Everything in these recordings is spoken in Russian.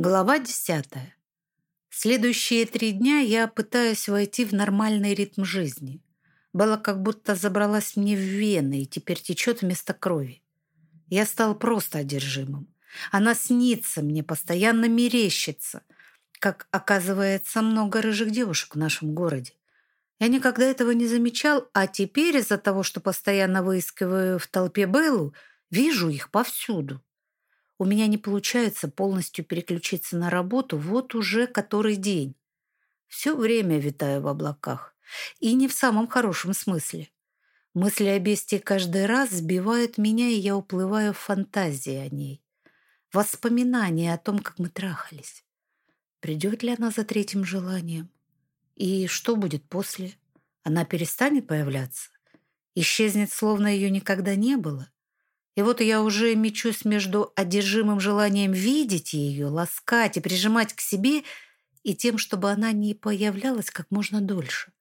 Глава десятая. Следующие три дня я пытаюсь войти в нормальный ритм жизни. Белла как будто забралась мне в вены и теперь течет вместо крови. Я стал просто одержимым. Она снится мне, постоянно мерещится. Как оказывается, много рыжих девушек в нашем городе. Я никогда этого не замечал, а теперь из-за того, что постоянно выискиваю в толпе Беллу, вижу их повсюду. У меня не получается полностью переключиться на работу вот уже который день. Все время витаю в облаках. И не в самом хорошем смысле. Мысли о бестии каждый раз сбивают меня, и я уплываю в фантазии о ней. Воспоминания о том, как мы трахались. Придет ли она за третьим желанием? И что будет после? Она перестанет появляться? Исчезнет, словно ее никогда не было? И вот я уже мечусь между одержимым желанием видеть ее, ласкать и прижимать к себе и тем, чтобы она не появлялась как можно дольше.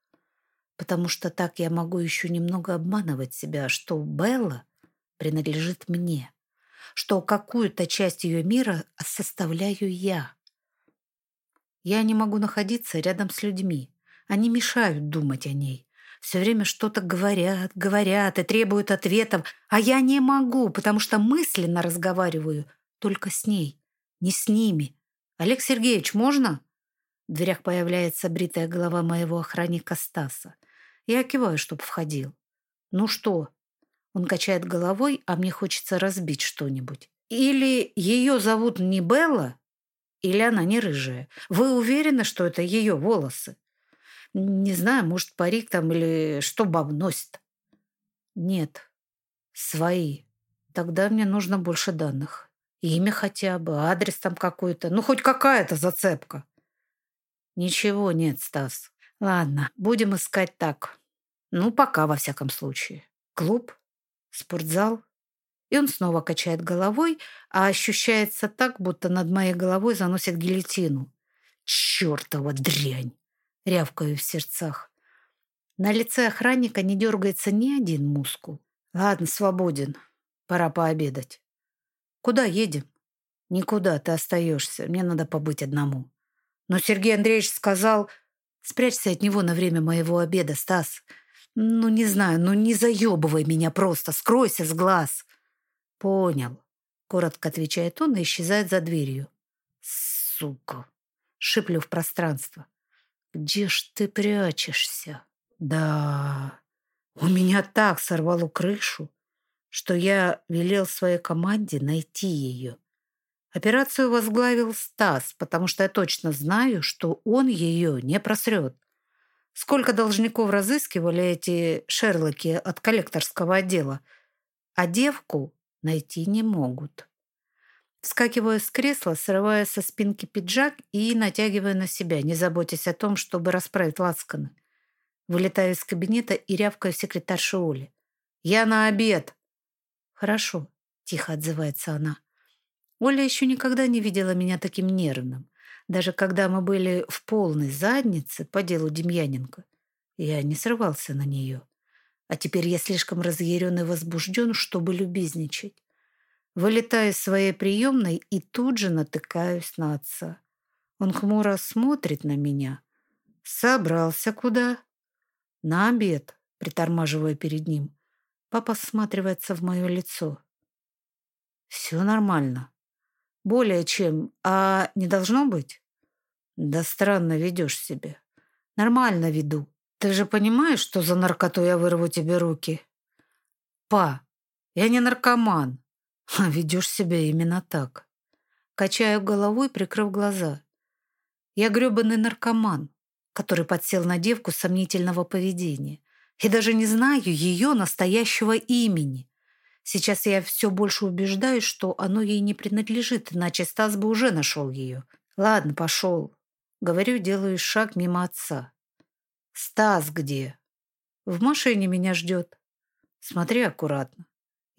Потому что так я могу еще немного обманывать себя, что Белла принадлежит мне, что какую-то часть ее мира составляю я. Я не могу находиться рядом с людьми. Они мешают думать о ней. Все время что-то говорят, говорят и требуют ответов, а я не могу, потому что мысленно разговариваю только с ней, не с ними. «Олег Сергеевич, можно?» В дверях появляется бритая голова моего охранника Стаса. Я киваю, чтоб входил. «Ну что?» Он качает головой, а мне хочется разбить что-нибудь. «Или ее зовут не Белла, или она не рыжая. Вы уверены, что это ее волосы?» Не знаю, может, парик там или что баб носит. Нет, свои. Тогда мне нужно больше данных. Имя хотя бы, адрес там какой-то. Ну, хоть какая-то зацепка. Ничего нет, Стас. Ладно, будем искать так. Ну, пока, во всяком случае. Клуб? Спортзал? И он снова качает головой, а ощущается так, будто над моей головой заносит гильотину. Чёртова дрянь! Рявкаю в сердцах. На лице охранника не дергается ни один мускул. Ладно, свободен. Пора пообедать. Куда едем? Никуда, ты остаешься. Мне надо побыть одному. Но Сергей Андреевич сказал... Спрячься от него на время моего обеда, Стас. Ну, не знаю, ну не заебывай меня просто. Скройся с глаз. Понял. Коротко отвечает он и исчезает за дверью. Сука. Шиплю в пространство. Где ж ты прячешься? Да, у меня так сорвало крышу, что я велел своей команде найти ее. Операцию возглавил Стас, потому что я точно знаю, что он ее не просрет. Сколько должников разыскивали эти шерлоки от коллекторского отдела, а девку найти не могут. Вскакиваю с кресла, срывая со спинки пиджак и натягиваю на себя, не заботясь о том, чтобы расправить лацканы. Вылетаю из кабинета и рявкаю секретаршу Оли. «Я на обед!» «Хорошо», — тихо отзывается она. Оля еще никогда не видела меня таким нервным. Даже когда мы были в полной заднице по делу Демьяненко, я не срывался на нее. А теперь я слишком разъярен и возбужден, чтобы любезничать. Вылетаю из своей приемной и тут же натыкаюсь на отца. Он хмуро смотрит на меня. «Собрался куда?» «На обед», притормаживая перед ним. Папа всматривается в мое лицо. «Все нормально. Более чем. А не должно быть?» «Да странно ведешь себя. Нормально веду. Ты же понимаешь, что за наркоту я вырву тебе руки?» «Па, я не наркоман. А ведешь себя именно так. Качаю головой, прикрыв глаза. Я гребаный наркоман, который подсел на девку сомнительного поведения. И даже не знаю ее настоящего имени. Сейчас я все больше убеждаюсь, что оно ей не принадлежит, иначе Стас бы уже нашел ее. Ладно, пошел. Говорю, делаю шаг мимо отца. Стас где? В машине меня ждет. Смотри аккуратно.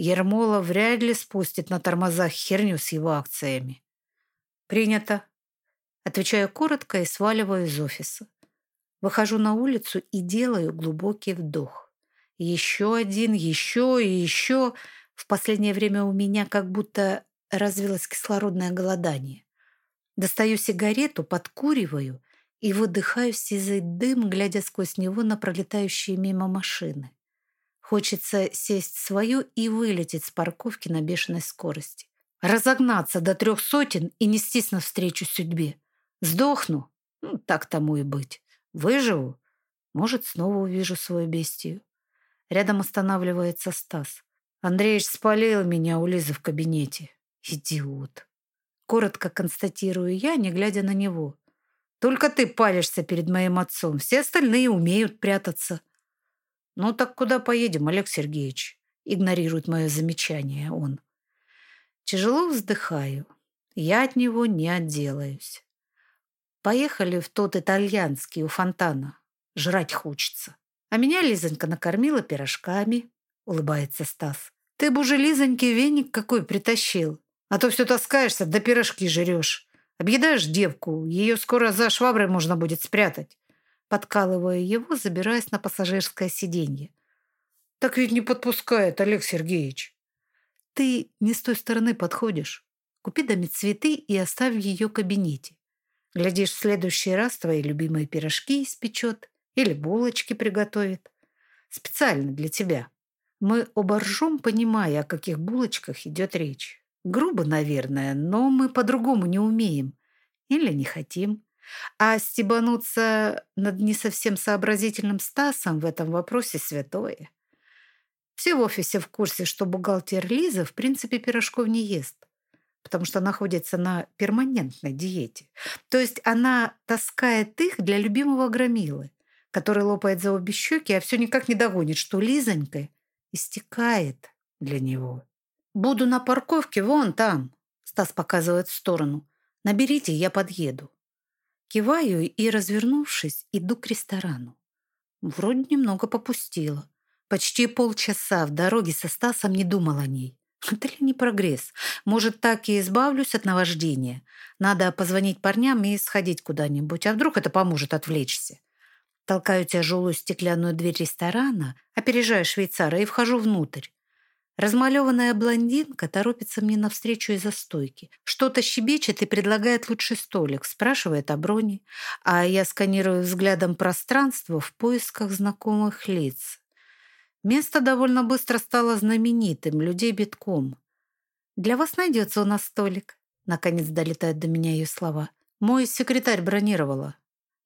Ермола вряд ли спустит на тормозах херню с его акциями. Принято. Отвечаю коротко и сваливаю из офиса. Выхожу на улицу и делаю глубокий вдох. Еще один, еще и еще. В последнее время у меня как будто развилось кислородное голодание. Достаю сигарету, подкуриваю и выдыхаю сизый дым, глядя сквозь него на пролетающие мимо машины. Хочется сесть в свою и вылететь с парковки на бешеной скорости. Разогнаться до трех сотен и нестись навстречу судьбе. Сдохну? Ну, так тому и быть. Выживу? Может, снова увижу свою бестию. Рядом останавливается Стас. Андреевич спалил меня у Лизы в кабинете. Идиот. Коротко констатирую я, не глядя на него. Только ты палишься перед моим отцом. Все остальные умеют прятаться. Ну так куда поедем, Олег Сергеевич? Игнорирует мое замечание он. Тяжело вздыхаю. Я от него не отделаюсь. Поехали в тот итальянский у фонтана. Жрать хочется. А меня Лизонька накормила пирожками, улыбается Стас. Ты бы уже Лизоньке веник какой притащил. А то все таскаешься, да пирожки жрешь. Объедаешь девку, ее скоро за шваброй можно будет спрятать. Подкалываю его, забираясь на пассажирское сиденье. Так ведь не подпускает, Олег Сергеевич. Ты не с той стороны подходишь. Купи даме цветы и оставь в ее кабинете. Глядишь, в следующий раз твои любимые пирожки испечет или булочки приготовит. Специально для тебя. Мы оба понимая, о каких булочках идет речь. Грубо, наверное, но мы по-другому не умеем. Или не хотим. А стебануться над не совсем сообразительным Стасом в этом вопросе святое. Все в офисе в курсе, что бухгалтер Лиза в принципе пирожков не ест, потому что находится на перманентной диете. То есть она таскает их для любимого громилы, который лопает за обе щеки, а все никак не догонит, что Лизонька истекает для него. «Буду на парковке вон там», — Стас показывает в сторону. «Наберите, я подъеду». Киваю и, развернувшись, иду к ресторану. Вроде немного попустила. Почти полчаса в дороге со Стасом не думал о ней. Это ли не прогресс? Может, так и избавлюсь от наваждения? Надо позвонить парням и сходить куда-нибудь. А вдруг это поможет отвлечься? Толкаю тяжелую стеклянную дверь ресторана, опережая швейцара и вхожу внутрь. Размалеванная блондинка торопится мне навстречу из-за стойки. Что-то щебечет и предлагает лучший столик, спрашивает о броне, а я сканирую взглядом пространство в поисках знакомых лиц. Место довольно быстро стало знаменитым, людей битком. «Для вас найдется у нас столик», — наконец долетают до меня ее слова. «Мой секретарь бронировала».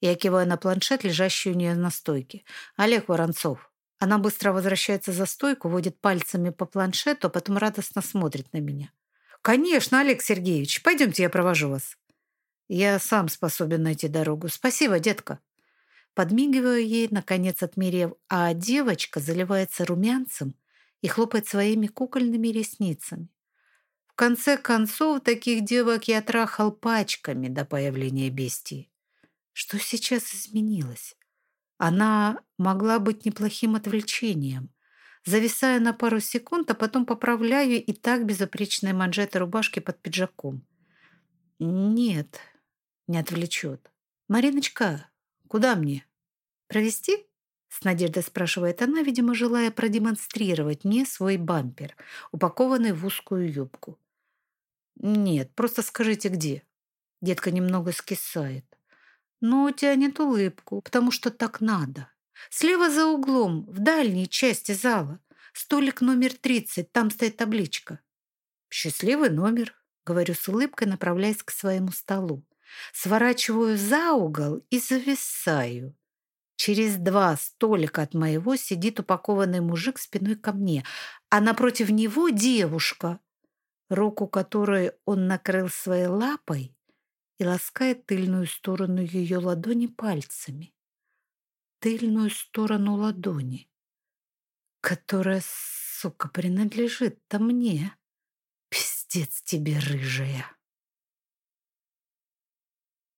Я киваю на планшет, лежащий у нее на стойке. «Олег Воронцов». Она быстро возвращается за стойку, водит пальцами по планшету, а потом радостно смотрит на меня. «Конечно, Олег Сергеевич, пойдемте, я провожу вас». «Я сам способен найти дорогу. Спасибо, детка». Подмигиваю ей, наконец отмерев, а девочка заливается румянцем и хлопает своими кукольными ресницами. В конце концов, таких девок я трахал пачками до появления бестии. Что сейчас изменилось? Она могла быть неплохим отвлечением. Зависаю на пару секунд, а потом поправляю и так безупречные манжеты рубашки под пиджаком. Нет, не отвлечет. «Мариночка, куда мне? Провести?» С надеждой спрашивает она, видимо, желая продемонстрировать мне свой бампер, упакованный в узкую юбку. «Нет, просто скажите, где». Детка немного скисает но тянет улыбку, потому что так надо. Слева за углом, в дальней части зала, столик номер 30, там стоит табличка. «Счастливый номер», — говорю с улыбкой, направляясь к своему столу. Сворачиваю за угол и зависаю. Через два столика от моего сидит упакованный мужик спиной ко мне, а напротив него девушка, руку которой он накрыл своей лапой, и ласкает тыльную сторону ее ладони пальцами. Тыльную сторону ладони, которая, сука, принадлежит-то мне. Пиздец тебе, рыжая.